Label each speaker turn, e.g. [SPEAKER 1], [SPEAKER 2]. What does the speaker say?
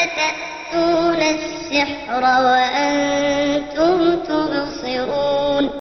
[SPEAKER 1] مثلكم أفتأتون السحر وأنتم